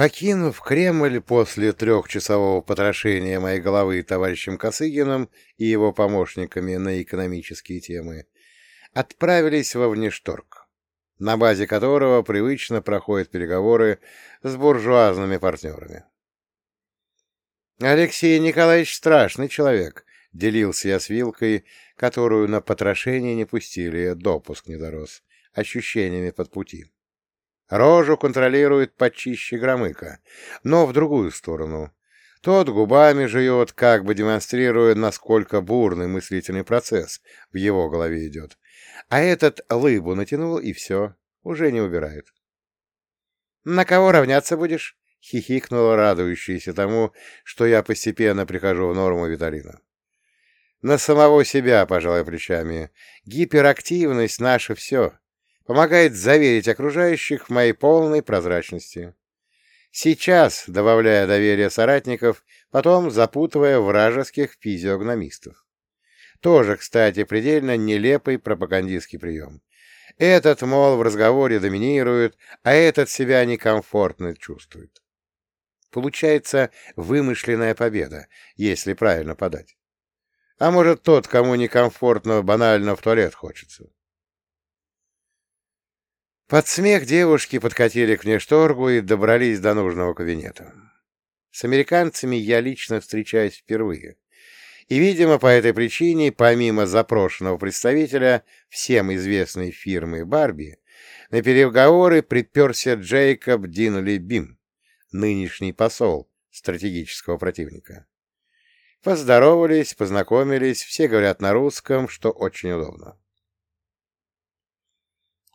Покинув Кремль после трехчасового потрошения моей головы товарищем Косыгиным и его помощниками на экономические темы, отправились во внешторг, на базе которого привычно проходят переговоры с буржуазными партнерами. Алексей Николаевич страшный человек, делился я с вилкой, которую на потрошение не пустили, допуск не дорос, ощущениями под пути. Рожу контролирует почище Громыка, но в другую сторону. Тот губами жует, как бы демонстрируя, насколько бурный мыслительный процесс в его голове идет. А этот лыбу натянул, и все, уже не убирает. — На кого равняться будешь? — хихикнула радующаяся тому, что я постепенно прихожу в норму Виталина. — На самого себя, пожалуй, плечами. Гиперактивность — наше все помогает заверить окружающих в моей полной прозрачности. Сейчас, добавляя доверие соратников, потом запутывая вражеских физиогномистов. Тоже, кстати, предельно нелепый пропагандистский прием. Этот, мол, в разговоре доминирует, а этот себя некомфортно чувствует. Получается вымышленная победа, если правильно подать. А может, тот, кому некомфортно, банально в туалет хочется. Под смех девушки подкатили к внешторгу и добрались до нужного кабинета. С американцами я лично встречаюсь впервые. И, видимо, по этой причине, помимо запрошенного представителя всем известной фирмы «Барби», на переговоры приперся Джейкоб Динли Бим, нынешний посол стратегического противника. Поздоровались, познакомились, все говорят на русском, что очень удобно.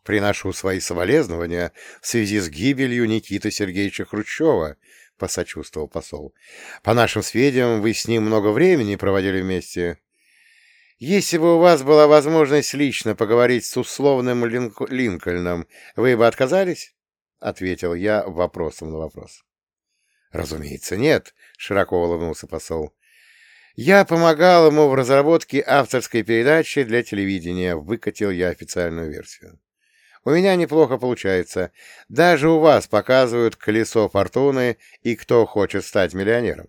Приношу свои соболезнования в связи с гибелью Никиты Сергеевича Хрущева, — посочувствовал посол. — По нашим сведениям, вы с ним много времени проводили вместе. Если бы у вас была возможность лично поговорить с условным Линк... Линкольном, вы бы отказались? — ответил я вопросом на вопрос. — Разумеется, нет, — широко улыбнулся посол. Я помогал ему в разработке авторской передачи для телевидения, выкатил я официальную версию. У меня неплохо получается. Даже у вас показывают колесо фортуны и кто хочет стать миллионером.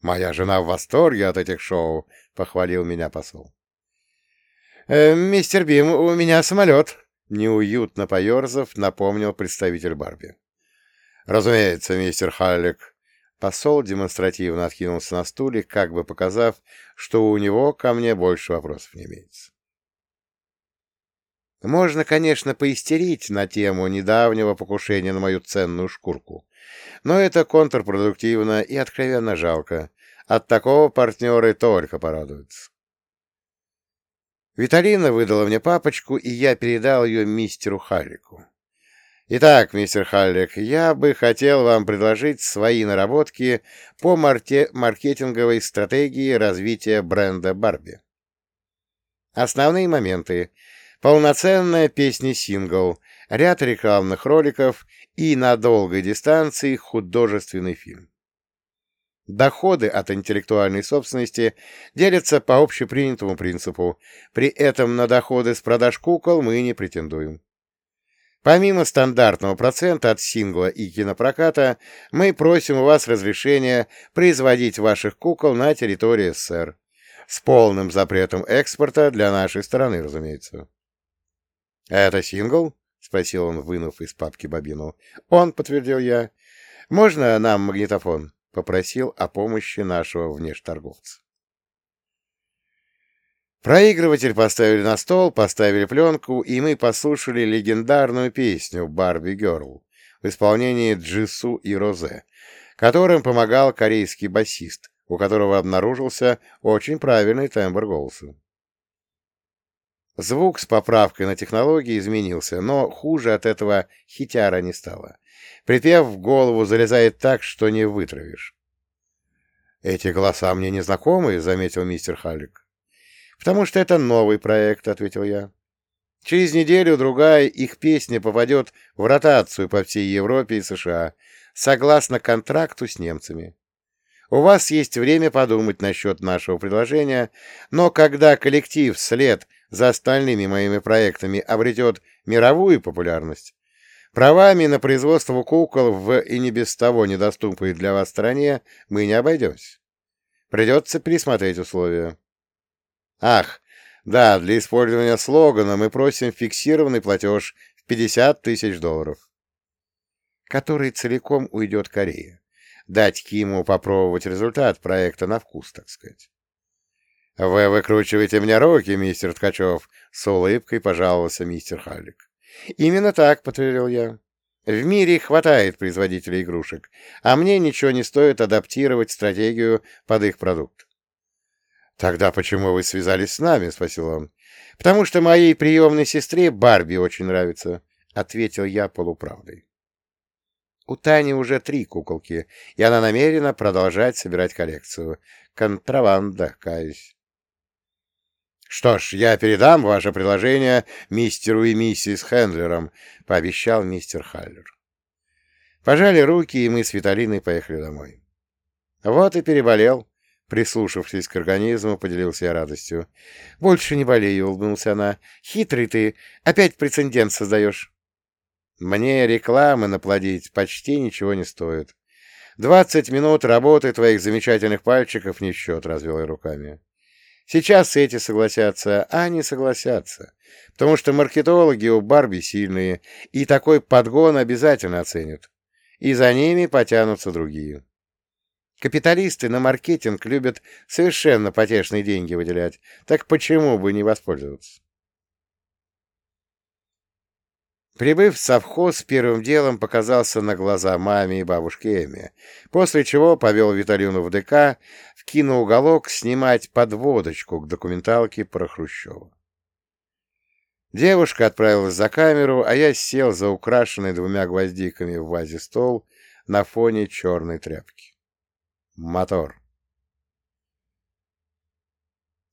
Моя жена в восторге от этих шоу, — похвалил меня посол. «Э, «Мистер Бим, у меня самолет», — неуютно поерзав, напомнил представитель Барби. «Разумеется, мистер Халлик». Посол демонстративно откинулся на стуле, как бы показав, что у него ко мне больше вопросов не имеется. Можно, конечно, поистерить на тему недавнего покушения на мою ценную шкурку, но это контрпродуктивно и откровенно жалко. От такого партнеры только порадуются. Виталина выдала мне папочку, и я передал ее мистеру Халлику. Итак, мистер Халлик, я бы хотел вам предложить свои наработки по марте маркетинговой стратегии развития бренда Барби. Основные моменты — Полноценная песня-сингл, ряд рекламных роликов и на долгой дистанции художественный фильм. Доходы от интеллектуальной собственности делятся по общепринятому принципу, при этом на доходы с продаж кукол мы не претендуем. Помимо стандартного процента от сингла и кинопроката, мы просим у вас разрешения производить ваших кукол на территории СССР. С полным запретом экспорта для нашей страны, разумеется. «Это сингл?» — спросил он, вынув из папки бобину. «Он», — подтвердил я. «Можно нам магнитофон?» — попросил о помощи нашего внешторговца. Проигрыватель поставили на стол, поставили пленку, и мы послушали легендарную песню «Барби Герл» в исполнении Джису и Розе, которым помогал корейский басист, у которого обнаружился очень правильный тембр голоса. Звук с поправкой на технологии изменился, но хуже от этого хитяра не стало. Припев в голову залезает так, что не вытравишь. «Эти голоса мне не знакомы», — заметил мистер Халлик. «Потому что это новый проект», — ответил я. «Через неделю-другая их песня попадет в ротацию по всей Европе и США, согласно контракту с немцами. У вас есть время подумать насчет нашего предложения, но когда коллектив вслед за остальными моими проектами обретет мировую популярность, Правами на производство кукол в и не без того недоступной для вас стране мы не обойдемся. Придется пересмотреть условия. Ах, да, для использования слогана мы просим фиксированный платеж в 50 тысяч долларов, который целиком уйдет Корее. Дать Киму попробовать результат проекта на вкус, так сказать. «Вы выкручиваете мне руки, мистер Ткачев», — с улыбкой пожаловался мистер Халлик. «Именно так», — подтвердил я. «В мире хватает производителей игрушек, а мне ничего не стоит адаптировать стратегию под их продукт». «Тогда почему вы связались с нами?» — спросил он. «Потому что моей приемной сестре Барби очень нравится», — ответил я полуправдой. У Тани уже три куколки, и она намерена продолжать собирать коллекцию. Контрабанда, каюсь. «Что ж, я передам ваше предложение мистеру и миссис Хендлерам», — пообещал мистер Халлер. Пожали руки, и мы с Виталиной поехали домой. Вот и переболел. Прислушавшись к организму, поделился я радостью. «Больше не болею», — улыбнулся она. «Хитрый ты. Опять прецедент создаешь». «Мне рекламы наплодить почти ничего не стоит. Двадцать минут работы твоих замечательных пальчиков не счет», — развел я руками. Сейчас эти согласятся, а не согласятся, потому что маркетологи у Барби сильные, и такой подгон обязательно оценят. И за ними потянутся другие. Капиталисты на маркетинг любят совершенно потешные деньги выделять, так почему бы не воспользоваться? Прибыв в совхоз, первым делом показался на глаза маме и бабушке Эми, после чего повел Виталину в ДК в киноуголок снимать подводочку к документалке про Хрущева. Девушка отправилась за камеру, а я сел за украшенный двумя гвоздиками в вазе стол на фоне черной тряпки. Мотор.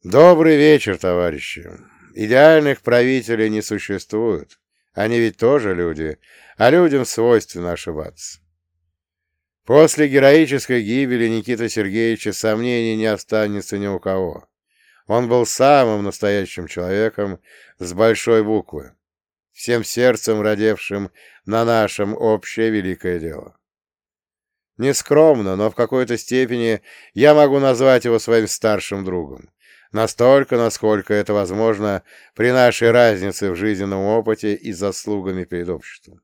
Добрый вечер, товарищи. Идеальных правителей не существует. Они ведь тоже люди, а людям свойственно ошибаться. После героической гибели Никиты Сергеевича сомнений не останется ни у кого. Он был самым настоящим человеком с большой буквы, всем сердцем родевшим на нашем общее великое дело. Нескромно, но в какой-то степени я могу назвать его своим старшим другом, Настолько, насколько это возможно при нашей разнице в жизненном опыте и заслугами перед обществом.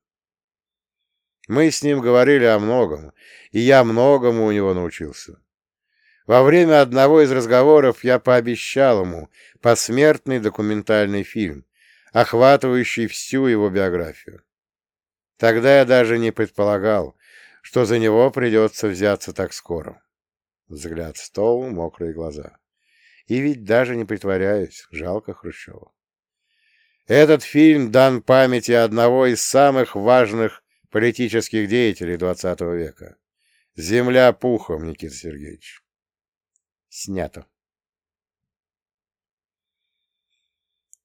Мы с ним говорили о многом, и я многому у него научился. Во время одного из разговоров я пообещал ему посмертный документальный фильм, охватывающий всю его биографию. Тогда я даже не предполагал, что за него придется взяться так скоро. Взгляд в стол, мокрые глаза. И ведь даже не притворяюсь, жалко Хрущева. Этот фильм дан памяти одного из самых важных политических деятелей XX века. «Земля пухом», Никита Сергеевич. Снято.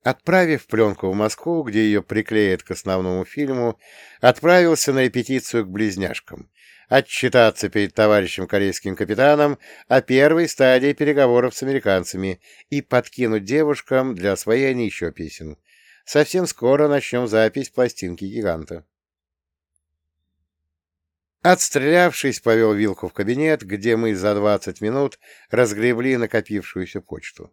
Отправив пленку в Москву, где ее приклеят к основному фильму, отправился на репетицию к близняшкам, отчитаться перед товарищем корейским капитаном о первой стадии переговоров с американцами и подкинуть девушкам для освоения еще песен. Совсем скоро начнем запись пластинки гиганта. Отстрелявшись, повел вилку в кабинет, где мы за двадцать минут разгребли накопившуюся почту.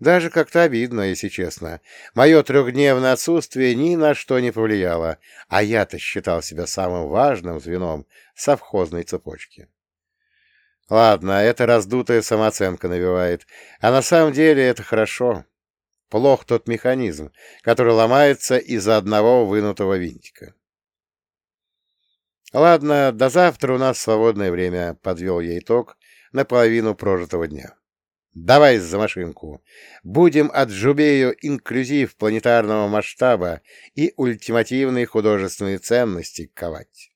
Даже как-то обидно, если честно. Мое трехдневное отсутствие ни на что не повлияло, а я-то считал себя самым важным звеном совхозной цепочки. Ладно, это раздутая самооценка навевает, а на самом деле это хорошо. Плох тот механизм, который ломается из-за одного вынутого винтика. Ладно, до завтра у нас свободное время, подвел я итог на половину прожитого дня. Давай за машинку. Будем от Жубею инклюзив планетарного масштаба и ультимативные художественные ценности ковать.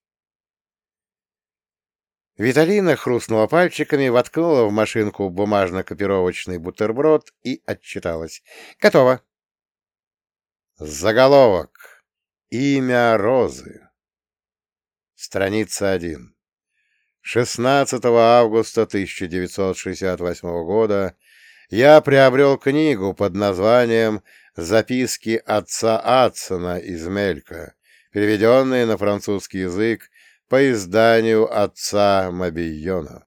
Виталина хрустнула пальчиками, воткнула в машинку бумажно-копировочный бутерброд и отчиталась. «Готово!» Заголовок. Имя Розы. Страница 1. 16 августа 1968 года я приобрел книгу под названием «Записки отца Адсона из Мелька. переведенные на французский язык по изданию отца Мобийона.